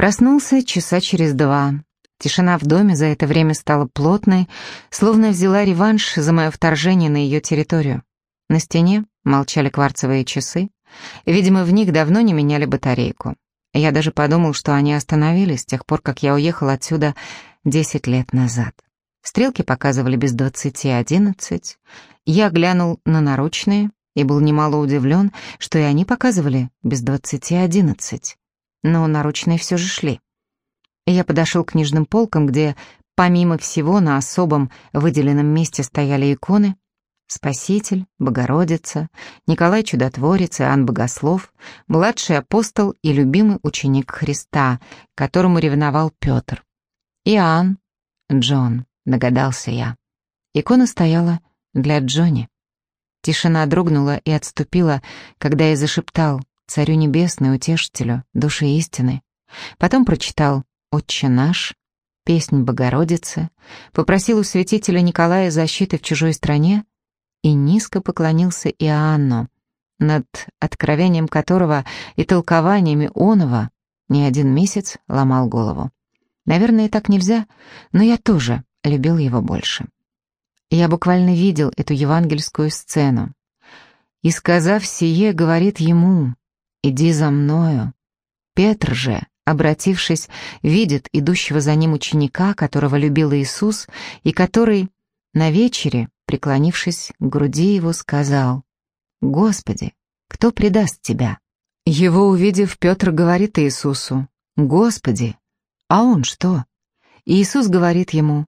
Проснулся часа через два. Тишина в доме за это время стала плотной, словно взяла реванш за мое вторжение на ее территорию. На стене молчали кварцевые часы. Видимо, в них давно не меняли батарейку. Я даже подумал, что они остановились с тех пор, как я уехал отсюда десять лет назад. Стрелки показывали без двадцати одиннадцать. Я глянул на наручные и был немало удивлен, что и они показывали без двадцати одиннадцать. Но наручные все же шли. Я подошел к книжным полкам, где, помимо всего, на особом выделенном месте стояли иконы, Спаситель, Богородица, Николай Чудотворец, Иоанн Богослов, младший апостол и любимый ученик Христа, которому ревновал Петр. Иоанн, Джон, догадался я. Икона стояла для Джонни. Тишина дрогнула и отступила, когда я зашептал «Царю небесный, утешителю, души истины». Потом прочитал «Отче наш», песнь Богородицы, попросил у святителя Николая защиты в чужой стране и низко поклонился Иоанну, над откровением которого и толкованиями оного не один месяц ломал голову. Наверное, так нельзя, но я тоже любил его больше. Я буквально видел эту евангельскую сцену. «И сказав сие, говорит ему, иди за мною». Петр же, обратившись, видит идущего за ним ученика, которого любил Иисус, и который на вечере преклонившись к груди его, сказал, «Господи, кто предаст тебя?» Его увидев, Петр говорит Иисусу, «Господи, а он что?» Иисус говорит ему,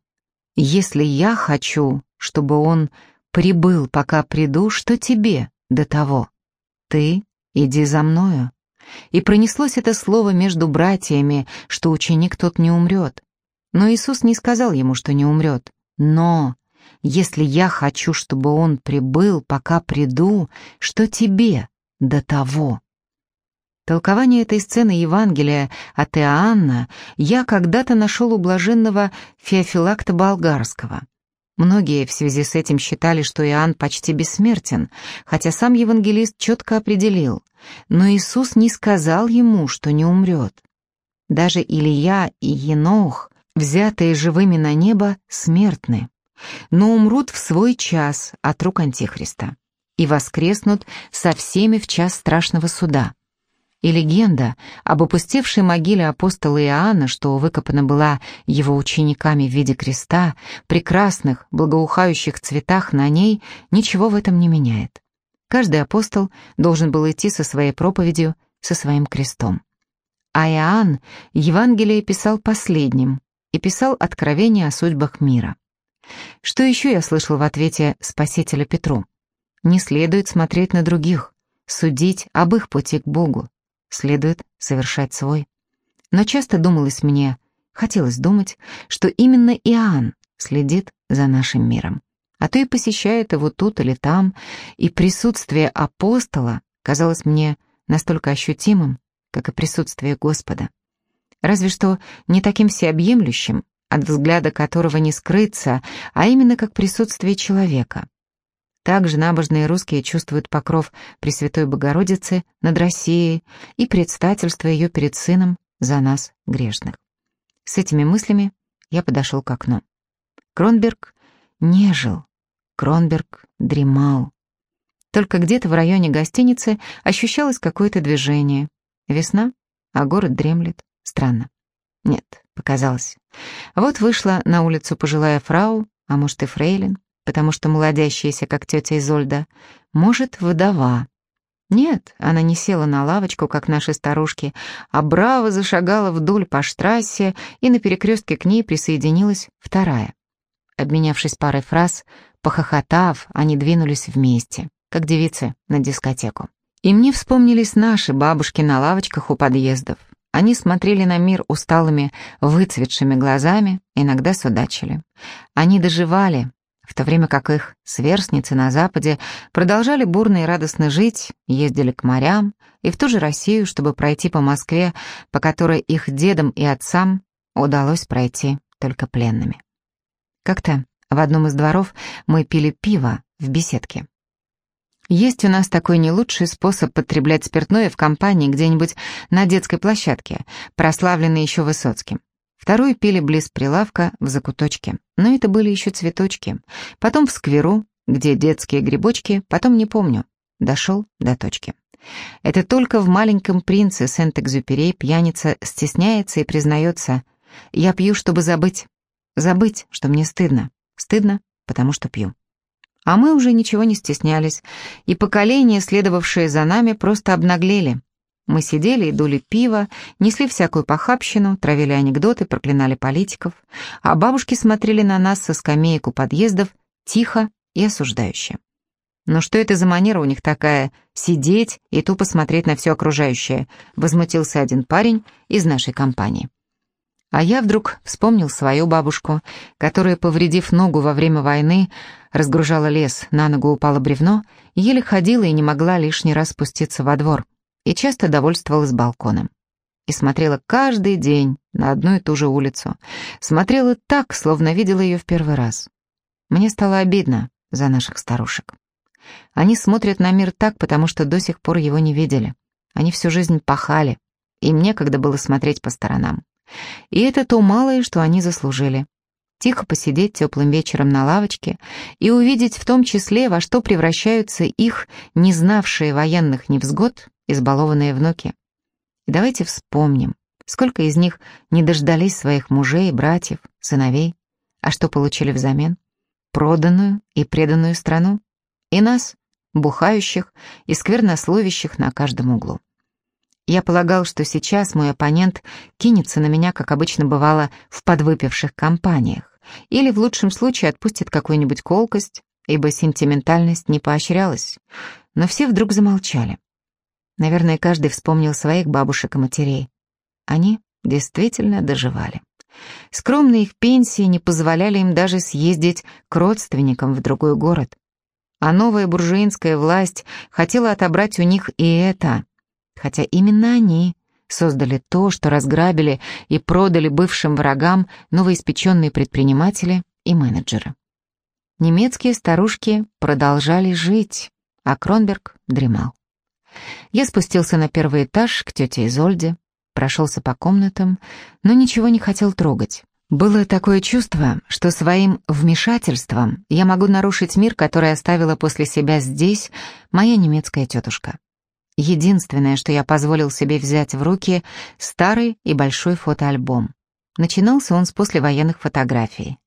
«Если я хочу, чтобы он прибыл, пока приду, что тебе до того? Ты иди за мною». И пронеслось это слово между братьями, что ученик тот не умрет. Но Иисус не сказал ему, что не умрет. Но если я хочу, чтобы он прибыл, пока приду, что тебе до того? Толкование этой сцены Евангелия от Иоанна я когда-то нашел у блаженного Феофилакта Болгарского. Многие в связи с этим считали, что Иоанн почти бессмертен, хотя сам евангелист четко определил, но Иисус не сказал ему, что не умрет. Даже Илья и Енох, взятые живыми на небо, смертны но умрут в свой час от рук Антихриста и воскреснут со всеми в час страшного суда. И легенда об опустевшей могиле апостола Иоанна, что выкопана была его учениками в виде креста, прекрасных, благоухающих цветах на ней, ничего в этом не меняет. Каждый апостол должен был идти со своей проповедью, со своим крестом. А Иоанн Евангелие писал последним и писал откровение о судьбах мира. Что еще я слышал в ответе Спасителя Петру? Не следует смотреть на других, судить об их пути к Богу. Следует совершать свой. Но часто думалось мне, хотелось думать, что именно Иоанн следит за нашим миром. А то и посещает его тут или там, и присутствие апостола казалось мне настолько ощутимым, как и присутствие Господа. Разве что не таким всеобъемлющим, от взгляда которого не скрыться, а именно как присутствие человека. Также набожные русские чувствуют покров Пресвятой Богородицы над Россией и предстательство ее перед Сыном за нас, грешных. С этими мыслями я подошел к окну. Кронберг не жил, Кронберг дремал. Только где-то в районе гостиницы ощущалось какое-то движение. Весна, а город дремлет. Странно. Нет, показалось. Вот вышла на улицу пожилая фрау, а может и фрейлин, потому что молодящаяся, как тетя Изольда, может, вдова. Нет, она не села на лавочку, как наши старушки, а браво зашагала вдоль по штрассе, и на перекрестке к ней присоединилась вторая. Обменявшись парой фраз, похохотав, они двинулись вместе, как девицы на дискотеку. И мне вспомнились наши бабушки на лавочках у подъездов. Они смотрели на мир усталыми, выцветшими глазами, иногда судачили. Они доживали, в то время как их сверстницы на Западе продолжали бурно и радостно жить, ездили к морям и в ту же Россию, чтобы пройти по Москве, по которой их дедам и отцам удалось пройти только пленными. Как-то в одном из дворов мы пили пиво в беседке. Есть у нас такой не лучший способ потреблять спиртное в компании где-нибудь на детской площадке, прославленный еще Высоцким. Вторую пили близ прилавка в закуточке, но это были еще цветочки. Потом в скверу, где детские грибочки, потом не помню. Дошел до точки. Это только в «Маленьком принце» Сент-Экзюпери пьяница стесняется и признается «Я пью, чтобы забыть. Забыть, что мне стыдно. Стыдно, потому что пью». А мы уже ничего не стеснялись, и поколения, следовавшие за нами, просто обнаглели. Мы сидели и дули пиво, несли всякую похабщину, травили анекдоты, проклинали политиков, а бабушки смотрели на нас со скамеек у подъездов тихо и осуждающе. «Ну что это за манера у них такая, сидеть и тупо смотреть на все окружающее?» — возмутился один парень из нашей компании. А я вдруг вспомнил свою бабушку, которая, повредив ногу во время войны, разгружала лес, на ногу упало бревно, еле ходила и не могла лишний раз спуститься во двор, и часто довольствовалась балконом. И смотрела каждый день на одну и ту же улицу. Смотрела так, словно видела ее в первый раз. Мне стало обидно за наших старушек. Они смотрят на мир так, потому что до сих пор его не видели. Они всю жизнь пахали, и мне когда было смотреть по сторонам. И это то малое, что они заслужили. Тихо посидеть теплым вечером на лавочке и увидеть в том числе, во что превращаются их, не знавшие военных невзгод, избалованные внуки. И давайте вспомним, сколько из них не дождались своих мужей, братьев, сыновей, а что получили взамен? Проданную и преданную страну. И нас, бухающих и сквернословящих на каждом углу. Я полагал, что сейчас мой оппонент кинется на меня, как обычно бывало в подвыпивших компаниях, или в лучшем случае отпустит какую-нибудь колкость, ибо сентиментальность не поощрялась. Но все вдруг замолчали. Наверное, каждый вспомнил своих бабушек и матерей. Они действительно доживали. Скромные их пенсии не позволяли им даже съездить к родственникам в другой город. А новая буржуинская власть хотела отобрать у них и это — хотя именно они создали то, что разграбили и продали бывшим врагам новоиспеченные предприниматели и менеджеры. Немецкие старушки продолжали жить, а Кронберг дремал. Я спустился на первый этаж к тете Изольде, прошелся по комнатам, но ничего не хотел трогать. Было такое чувство, что своим вмешательством я могу нарушить мир, который оставила после себя здесь моя немецкая тетушка. Единственное, что я позволил себе взять в руки, старый и большой фотоальбом. Начинался он с послевоенных фотографий.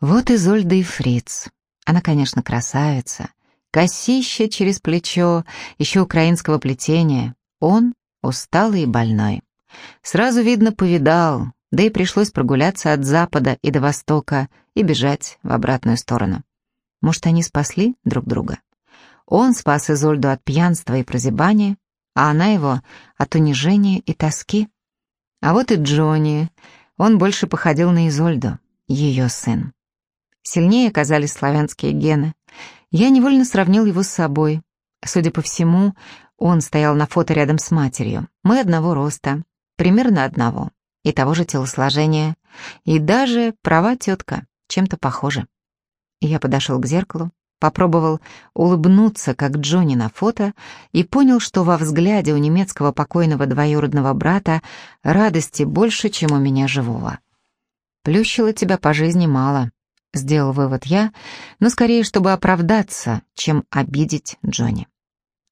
Вот Изольда и Фриц. Она, конечно, красавица. Косища через плечо, еще украинского плетения. Он усталый и больной. Сразу видно, повидал, да и пришлось прогуляться от запада и до востока и бежать в обратную сторону. Может, они спасли друг друга? Он спас Изольду от пьянства и прозябания, а она его от унижения и тоски. А вот и Джонни. Он больше походил на Изольду, ее сын. Сильнее оказались славянские гены. Я невольно сравнил его с собой. Судя по всему, он стоял на фото рядом с матерью. Мы одного роста, примерно одного, и того же телосложения. И даже права тетка, чем-то похожа. Я подошел к зеркалу, попробовал улыбнуться, как Джонни на фото, и понял, что во взгляде у немецкого покойного двоюродного брата радости больше, чем у меня живого. «Плющило тебя по жизни мало», — сделал вывод я, но скорее, чтобы оправдаться, чем обидеть Джонни.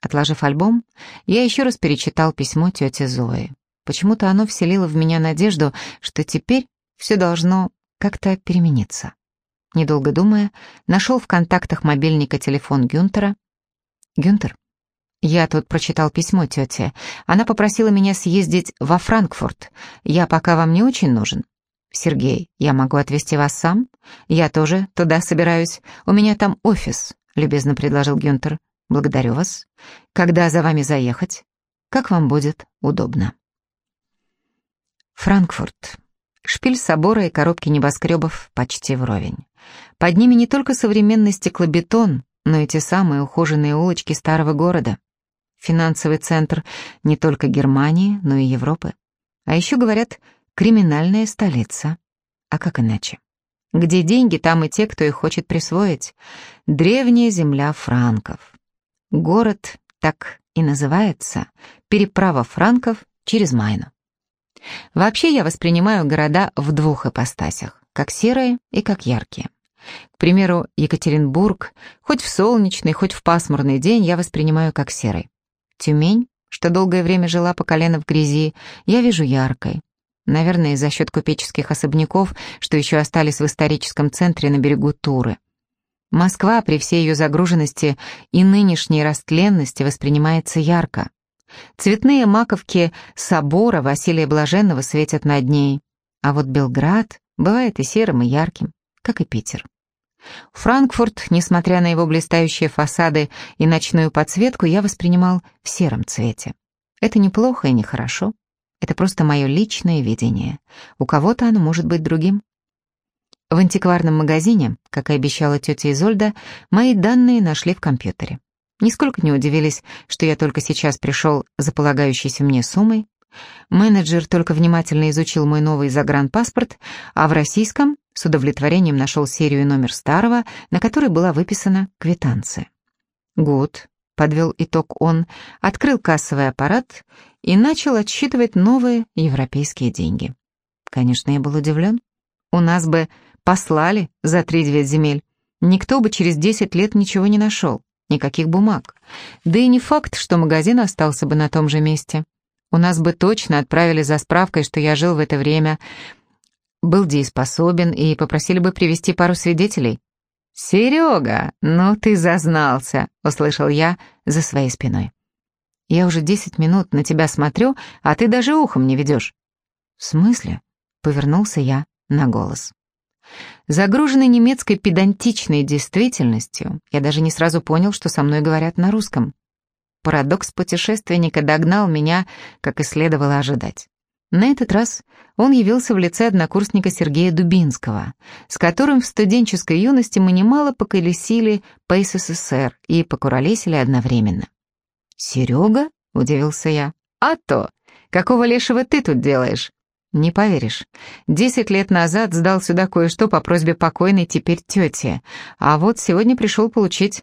Отложив альбом, я еще раз перечитал письмо тети Зои. Почему-то оно вселило в меня надежду, что теперь все должно как-то перемениться. Недолго думая, нашел в контактах мобильника телефон Гюнтера. «Гюнтер, я тут прочитал письмо тете. Она попросила меня съездить во Франкфурт. Я пока вам не очень нужен. Сергей, я могу отвезти вас сам? Я тоже туда собираюсь. У меня там офис», — любезно предложил Гюнтер. «Благодарю вас. Когда за вами заехать? Как вам будет удобно?» Франкфурт. Шпиль собора и коробки небоскребов почти вровень. Под ними не только современный стеклобетон, но и те самые ухоженные улочки старого города. Финансовый центр не только Германии, но и Европы. А еще, говорят, криминальная столица. А как иначе? Где деньги, там и те, кто их хочет присвоить. Древняя земля франков. Город так и называется «Переправа франков через Майну». Вообще я воспринимаю города в двух ипостасях, как серые и как яркие. К примеру, Екатеринбург, хоть в солнечный, хоть в пасмурный день, я воспринимаю как серый. Тюмень, что долгое время жила по колено в грязи, я вижу яркой. Наверное, за счет купеческих особняков, что еще остались в историческом центре на берегу Туры. Москва при всей ее загруженности и нынешней растленности воспринимается ярко. Цветные маковки собора Василия Блаженного светят над ней, а вот Белград бывает и серым, и ярким, как и Питер. Франкфурт, несмотря на его блистающие фасады и ночную подсветку, я воспринимал в сером цвете. Это неплохо и нехорошо. Это просто мое личное видение. У кого-то оно может быть другим. В антикварном магазине, как и обещала тетя Изольда, мои данные нашли в компьютере. Нисколько не удивились, что я только сейчас пришел за полагающейся мне суммой. Менеджер только внимательно изучил мой новый загранпаспорт, а в российском с удовлетворением нашел серию номер старого, на который была выписана квитанция. «Гуд», — подвел итог он, открыл кассовый аппарат и начал отсчитывать новые европейские деньги. Конечно, я был удивлен. У нас бы послали за три девять земель. Никто бы через десять лет ничего не нашел. Никаких бумаг. Да и не факт, что магазин остался бы на том же месте. У нас бы точно отправили за справкой, что я жил в это время, был дееспособен, и попросили бы привести пару свидетелей. «Серега, ну ты зазнался», — услышал я за своей спиной. «Я уже десять минут на тебя смотрю, а ты даже ухом не ведешь». «В смысле?» — повернулся я на голос. Загруженный немецкой педантичной действительностью, я даже не сразу понял, что со мной говорят на русском. Парадокс путешественника догнал меня, как и следовало ожидать. На этот раз он явился в лице однокурсника Сергея Дубинского, с которым в студенческой юности мы немало поколесили по СССР и покуролесили одновременно. «Серега?» — удивился я. «А то! Какого лешего ты тут делаешь?» Не поверишь, десять лет назад сдал сюда кое-что по просьбе покойной теперь тети, а вот сегодня пришел получить.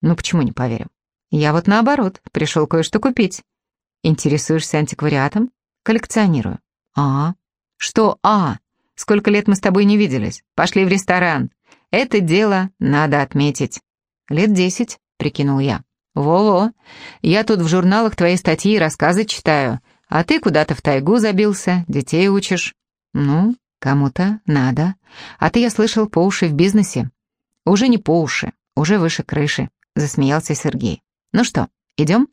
Ну почему не поверю? Я вот наоборот, пришел кое-что купить. Интересуешься антиквариатом? Коллекционирую. А? Что А? Сколько лет мы с тобой не виделись? Пошли в ресторан. Это дело надо отметить. Лет десять, прикинул я. Во-во, я тут в журналах твои статьи и рассказы читаю. А ты куда-то в тайгу забился, детей учишь. Ну, кому-то надо. А ты, я слышал, по уши в бизнесе. Уже не по уши, уже выше крыши, засмеялся Сергей. Ну что, идем?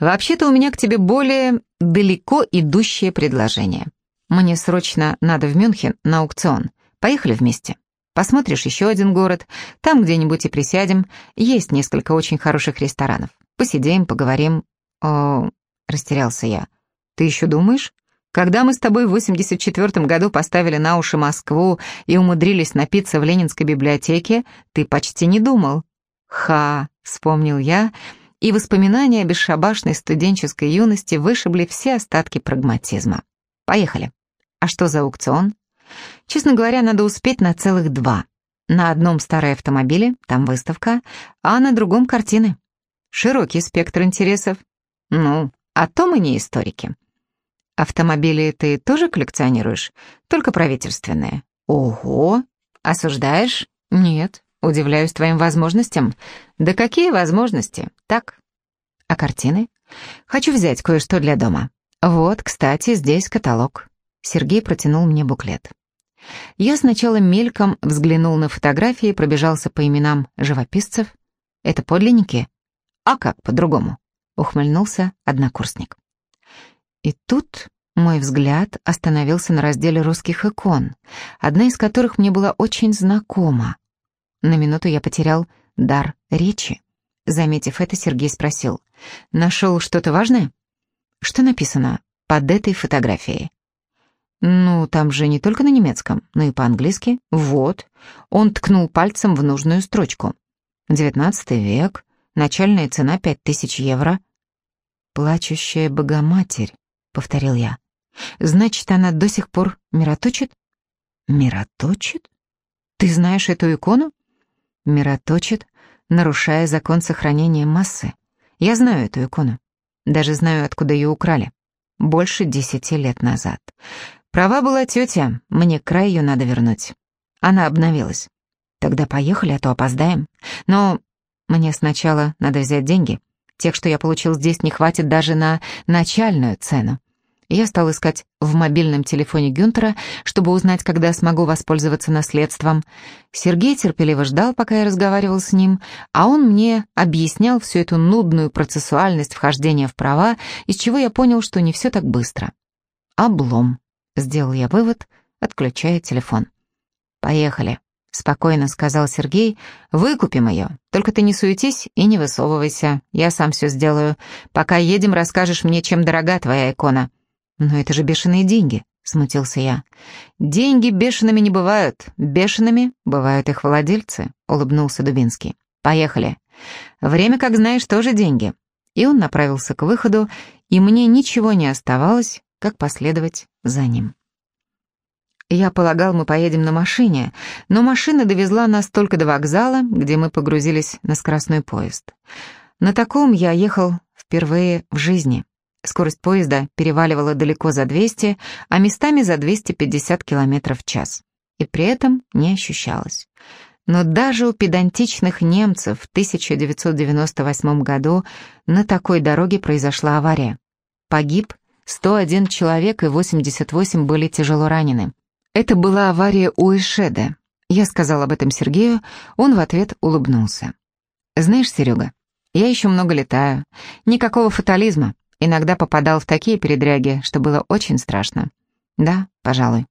Вообще-то у меня к тебе более далеко идущее предложение. Мне срочно надо в Мюнхен на аукцион. Поехали вместе. Посмотришь еще один город, там где-нибудь и присядем. Есть несколько очень хороших ресторанов. Посидим, поговорим. О, растерялся я. Ты еще думаешь? Когда мы с тобой в 84 году поставили на уши Москву и умудрились напиться в Ленинской библиотеке, ты почти не думал. Ха, вспомнил я, и воспоминания о бесшабашной студенческой юности вышибли все остатки прагматизма. Поехали. А что за аукцион? Честно говоря, надо успеть на целых два. На одном старые автомобили, там выставка, а на другом картины. Широкий спектр интересов. Ну, а то мы не историки. Автомобили ты тоже коллекционируешь? Только правительственные. Ого! Осуждаешь? Нет. Удивляюсь твоим возможностям. Да какие возможности? Так. А картины? Хочу взять кое-что для дома. Вот, кстати, здесь каталог. Сергей протянул мне буклет. Я сначала мельком взглянул на фотографии, пробежался по именам живописцев. Это подлинники? А как по-другому? Ухмыльнулся однокурсник. И тут мой взгляд остановился на разделе русских икон, одна из которых мне была очень знакома. На минуту я потерял дар речи. Заметив это, Сергей спросил, «Нашел что-то важное?» «Что написано под этой фотографией?» «Ну, там же не только на немецком, но и по-английски. Вот». Он ткнул пальцем в нужную строчку. «Девятнадцатый век, начальная цена пять тысяч евро». «Плачущая Богоматерь», — повторил я. «Значит, она до сих пор мироточит?» «Мироточит? Ты знаешь эту икону?» «Мироточит? нарушая закон сохранения массы. Я знаю эту икону. Даже знаю, откуда ее украли. Больше десяти лет назад. Права была тетя, мне край ее надо вернуть. Она обновилась. Тогда поехали, а то опоздаем. Но мне сначала надо взять деньги. Тех, что я получил здесь, не хватит даже на начальную цену. Я стал искать в мобильном телефоне Гюнтера, чтобы узнать, когда смогу воспользоваться наследством. Сергей терпеливо ждал, пока я разговаривал с ним, а он мне объяснял всю эту нудную процессуальность вхождения в права, из чего я понял, что не все так быстро. «Облом», — сделал я вывод, отключая телефон. «Поехали», — спокойно сказал Сергей, — «выкупим ее. Только ты не суетись и не высовывайся, я сам все сделаю. Пока едем, расскажешь мне, чем дорога твоя икона». «Но это же бешеные деньги», — смутился я. «Деньги бешеными не бывают. Бешеными бывают их владельцы», — улыбнулся Дубинский. «Поехали. Время, как знаешь, тоже деньги». И он направился к выходу, и мне ничего не оставалось, как последовать за ним. Я полагал, мы поедем на машине, но машина довезла нас только до вокзала, где мы погрузились на скоростной поезд. На таком я ехал впервые в жизни. Скорость поезда переваливала далеко за 200, а местами за 250 км в час. И при этом не ощущалось. Но даже у педантичных немцев в 1998 году на такой дороге произошла авария. Погиб 101 человек и 88 были тяжело ранены. Это была авария у Эшеда. Я сказал об этом Сергею, он в ответ улыбнулся. «Знаешь, Серега, я еще много летаю. Никакого фатализма. Иногда попадал в такие передряги, что было очень страшно. Да, пожалуй.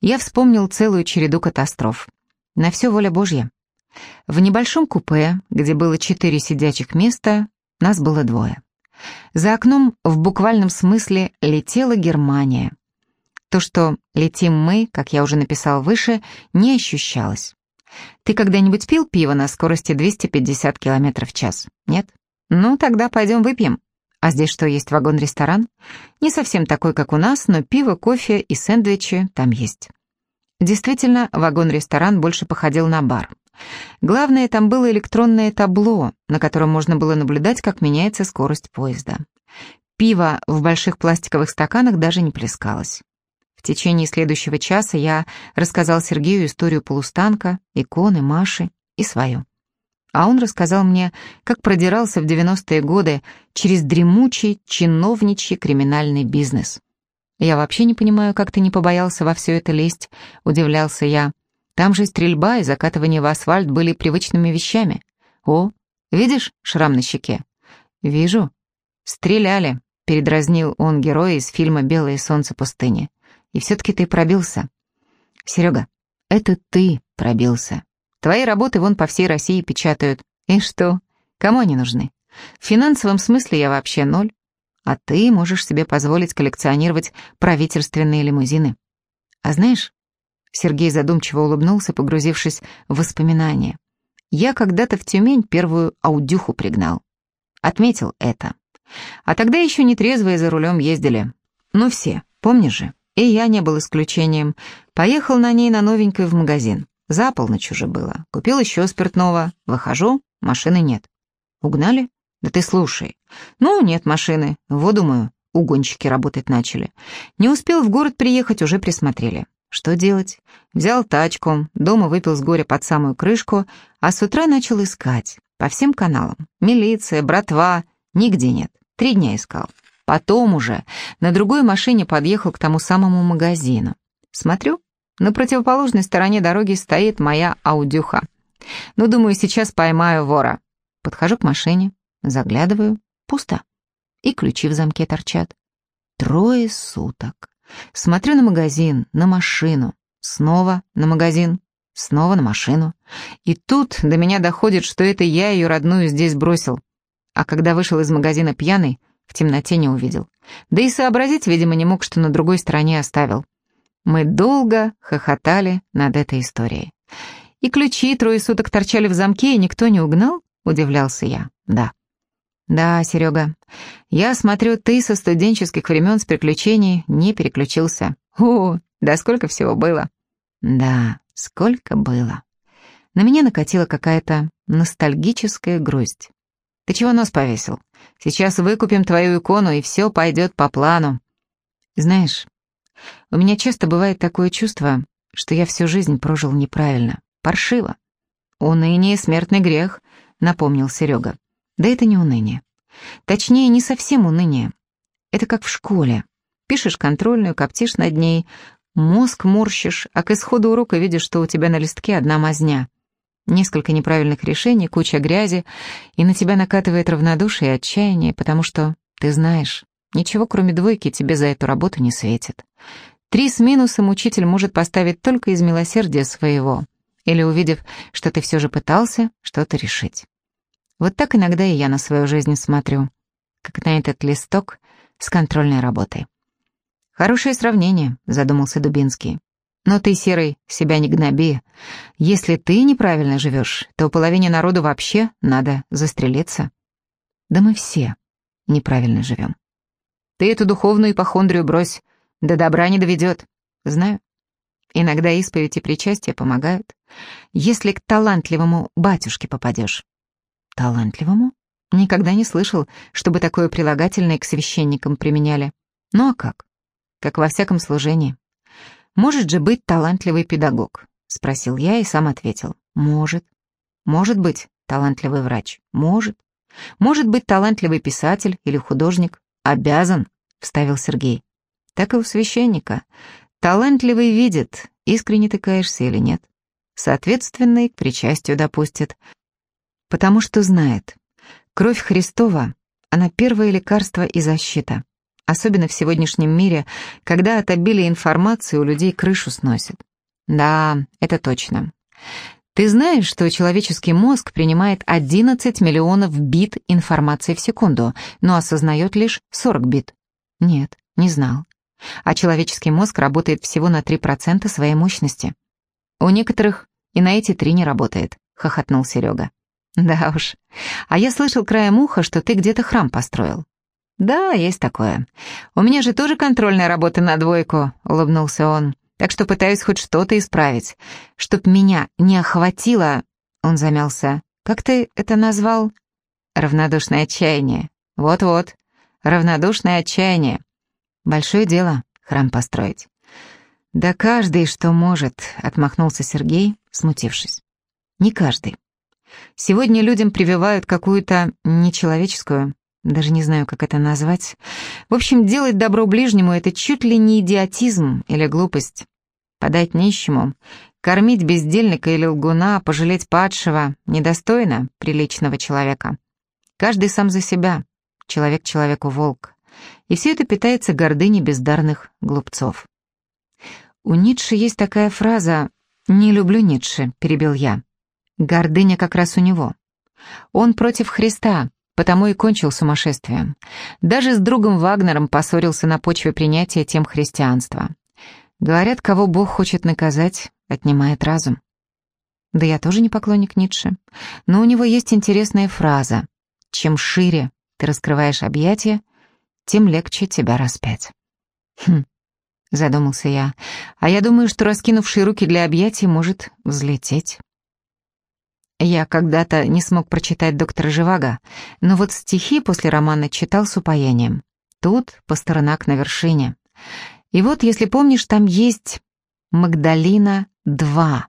Я вспомнил целую череду катастроф. На все воля Божья. В небольшом купе, где было четыре сидячих места, нас было двое. За окном в буквальном смысле летела Германия. То, что летим мы, как я уже написал выше, не ощущалось. Ты когда-нибудь пил пиво на скорости 250 км в час? Нет? Ну, тогда пойдем выпьем. А здесь что, есть вагон-ресторан? Не совсем такой, как у нас, но пиво, кофе и сэндвичи там есть. Действительно, вагон-ресторан больше походил на бар. Главное, там было электронное табло, на котором можно было наблюдать, как меняется скорость поезда. Пиво в больших пластиковых стаканах даже не плескалось. В течение следующего часа я рассказал Сергею историю полустанка, иконы, Маши и свою а он рассказал мне, как продирался в 90-е годы через дремучий, чиновничий криминальный бизнес. «Я вообще не понимаю, как ты не побоялся во все это лезть», — удивлялся я. «Там же стрельба и закатывание в асфальт были привычными вещами. О, видишь шрам на щеке?» «Вижу». «Стреляли», — передразнил он героя из фильма «Белое солнце пустыни». «И все-таки ты пробился». «Серега, это ты пробился. Твои работы вон по всей России печатают. И что? Кому они нужны? В финансовом смысле я вообще ноль. А ты можешь себе позволить коллекционировать правительственные лимузины. А знаешь, Сергей задумчиво улыбнулся, погрузившись в воспоминания. Я когда-то в Тюмень первую аудюху пригнал. Отметил это. А тогда еще не трезвые за рулем ездили. Ну все, помнишь же? И я не был исключением. Поехал на ней на новенькой в магазин. За полночь уже было. Купил еще спиртного. Выхожу, машины нет. Угнали? Да ты слушай. Ну, нет машины. Вот, думаю, угонщики работать начали. Не успел в город приехать, уже присмотрели. Что делать? Взял тачку, дома выпил с горя под самую крышку, а с утра начал искать. По всем каналам. Милиция, братва. Нигде нет. Три дня искал. Потом уже на другой машине подъехал к тому самому магазину. Смотрю, на противоположной стороне дороги стоит моя аудюха. Ну, думаю, сейчас поймаю вора. Подхожу к машине, заглядываю, пусто. И ключи в замке торчат. Трое суток. Смотрю на магазин, на машину, снова на магазин, снова на машину. И тут до меня доходит, что это я ее родную здесь бросил. А когда вышел из магазина пьяный, в темноте не увидел. Да и сообразить, видимо, не мог, что на другой стороне оставил. Мы долго хохотали над этой историей. «И ключи трое суток торчали в замке, и никто не угнал?» — удивлялся я. «Да». «Да, Серега, я смотрю, ты со студенческих времен с приключений не переключился. О, да сколько всего было!» «Да, сколько было!» На меня накатила какая-то ностальгическая грусть. «Ты чего нос повесил? Сейчас выкупим твою икону, и все пойдет по плану». «Знаешь, у меня часто бывает такое чувство, что я всю жизнь прожил неправильно, паршиво. «Уныние — смертный грех», — напомнил Серега. «Да это не уныние. Точнее, не совсем уныние. Это как в школе. Пишешь контрольную, коптишь над ней, мозг морщишь, а к исходу урока видишь, что у тебя на листке одна мазня. Несколько неправильных решений, куча грязи, и на тебя накатывает равнодушие и отчаяние, потому что ты знаешь, ничего кроме двойки тебе за эту работу не светит. Три с минусом учитель может поставить только из милосердия своего, или увидев, что ты все же пытался что-то решить. Вот так иногда и я на свою жизнь смотрю, как на этот листок с контрольной работой. «Хорошее сравнение», — задумался Дубинский. «Но ты, Серый, себя не гноби. Если ты неправильно живешь, то половине народу вообще надо застрелиться». «Да мы все неправильно живем». «Ты эту духовную ипохондрию брось, до добра не доведет». «Знаю. Иногда исповедь и причастие помогают, если к талантливому батюшке попадешь». «Талантливому?» Никогда не слышал, чтобы такое прилагательное к священникам применяли. Ну а как? как во всяком служении. Может же быть талантливый педагог? Спросил я и сам ответил. Может. Может быть талантливый врач? Может. Может быть талантливый писатель или художник? Обязан, вставил Сергей. Так и у священника. Талантливый видит, искренне ты каешься или нет. Соответственно, к причастию допустит. Потому что знает, кровь Христова, она первое лекарство и защита. Особенно в сегодняшнем мире, когда от обилия информации у людей крышу сносит. Да, это точно. Ты знаешь, что человеческий мозг принимает 11 миллионов бит информации в секунду, но осознает лишь 40 бит? Нет, не знал. А человеческий мозг работает всего на 3% своей мощности. У некоторых и на эти три не работает, хохотнул Серега. Да уж. А я слышал краем уха, что ты где-то храм построил. «Да, есть такое. У меня же тоже контрольная работа на двойку», — улыбнулся он. «Так что пытаюсь хоть что-то исправить. Чтоб меня не охватило...» Он замялся. «Как ты это назвал?» «Равнодушное отчаяние. Вот-вот. Равнодушное отчаяние. Большое дело храм построить». «Да каждый, что может», — отмахнулся Сергей, смутившись. «Не каждый. Сегодня людям прививают какую-то нечеловеческую, даже не знаю, как это назвать. В общем, делать добро ближнему — это чуть ли не идиотизм или глупость. Подать нищему, кормить бездельника или лгуна, пожалеть падшего — недостойно приличного человека. Каждый сам за себя, человек человеку волк. И все это питается гордыней бездарных глупцов. У Ницше есть такая фраза «Не люблю Ницше», — перебил я. Гордыня как раз у него. Он против Христа, потому и кончил сумасшествием. Даже с другом Вагнером поссорился на почве принятия тем христианства. Говорят, кого Бог хочет наказать, отнимает разум. Да я тоже не поклонник Ницше, но у него есть интересная фраза «Чем шире ты раскрываешь объятия, тем легче тебя распять». Хм, задумался я, а я думаю, что раскинувший руки для объятий может взлететь. Я когда-то не смог прочитать доктора Живаго, но вот стихи после романа читал с упоением. Тут Пастернак на вершине. И вот, если помнишь, там есть Магдалина-2.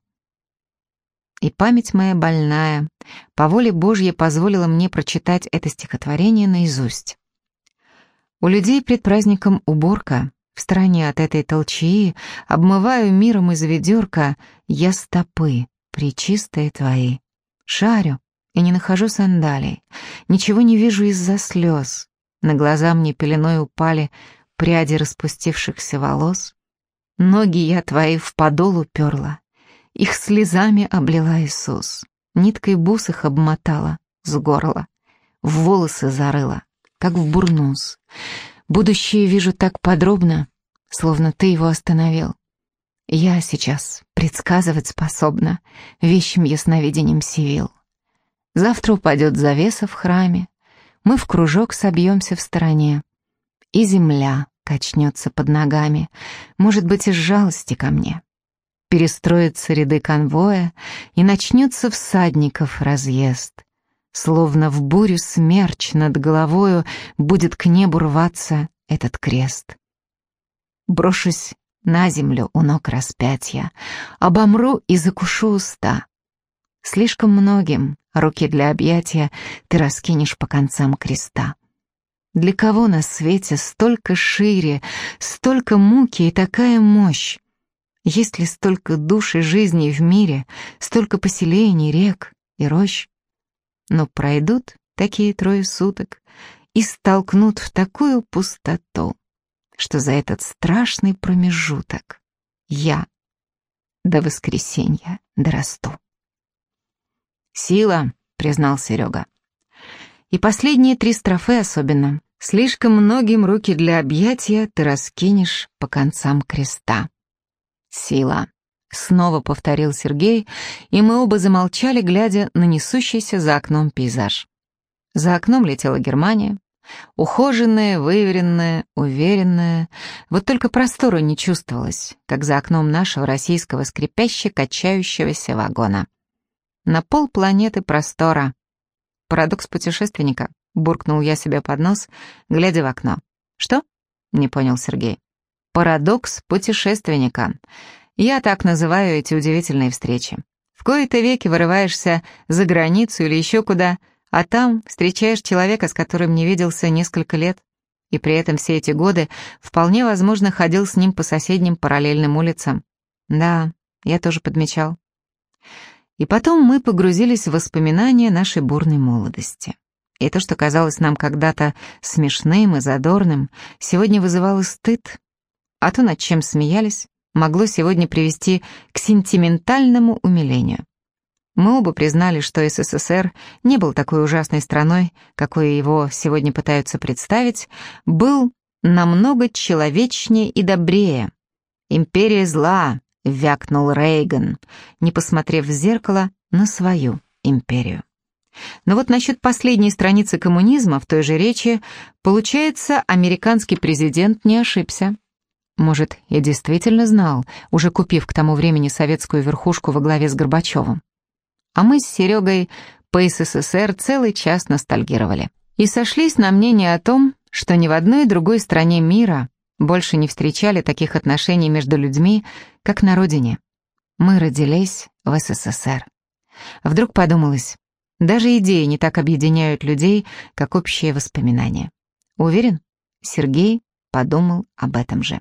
И память моя больная, по воле Божьей позволила мне прочитать это стихотворение наизусть. У людей пред праздником уборка, в стороне от этой толчии, обмываю миром из ведерка я стопы, причистые твои. Шарю и не нахожу сандалий. Ничего не вижу из-за слез. На глаза мне пеленой упали пряди распустившихся волос. Ноги я твои в подол уперла. Их слезами облила Иисус. Ниткой бус их обмотала с горла. В волосы зарыла, как в бурнус. Будущее вижу так подробно, словно ты его остановил. Я сейчас предсказывать способна вещим ясновидением Сивил. Завтра упадет завеса в храме, мы в кружок собьемся в стороне, и земля качнется под ногами, может быть, из жалости ко мне. Перестроятся ряды конвоя, и начнется всадников разъезд. Словно в бурю смерч над головою будет к небу рваться этот крест. Брошусь на землю у ног распятия, обомру и закушу уста. Слишком многим руки для объятия ты раскинешь по концам креста. Для кого на свете столько шире, столько муки и такая мощь? Есть ли столько душ и жизней в мире, столько поселений, рек и рощ? Но пройдут такие трое суток и столкнут в такую пустоту, что за этот страшный промежуток я до воскресенья дорасту. «Сила», — признал Серега. «И последние три строфы особенно. Слишком многим руки для объятия ты раскинешь по концам креста». «Сила», — снова повторил Сергей, и мы оба замолчали, глядя на несущийся за окном пейзаж. За окном летела Германия, ухоженная, выверенная, уверенная, вот только простора не чувствовалось, как за окном нашего российского скрипяще качающегося вагона. На пол планеты простора. Парадокс путешественника, буркнул я себе под нос, глядя в окно. Что? Не понял Сергей. Парадокс путешественника. Я так называю эти удивительные встречи. В кои-то веки вырываешься за границу или еще куда, а там встречаешь человека, с которым не виделся несколько лет, и при этом все эти годы вполне возможно ходил с ним по соседним параллельным улицам. Да, я тоже подмечал. И потом мы погрузились в воспоминания нашей бурной молодости. И то, что казалось нам когда-то смешным и задорным, сегодня вызывало стыд, а то, над чем смеялись, могло сегодня привести к сентиментальному умилению. Мы оба признали, что СССР не был такой ужасной страной, какой его сегодня пытаются представить, был намного человечнее и добрее. «Империя зла», — вякнул Рейган, не посмотрев в зеркало на свою империю. Но вот насчет последней страницы коммунизма в той же речи, получается, американский президент не ошибся. Может, я действительно знал, уже купив к тому времени советскую верхушку во главе с Горбачевым. А мы с Серегой по СССР целый час ностальгировали. И сошлись на мнении о том, что ни в одной другой стране мира больше не встречали таких отношений между людьми, как на родине. Мы родились в СССР. Вдруг подумалось, даже идеи не так объединяют людей, как общие воспоминания. Уверен, Сергей подумал об этом же.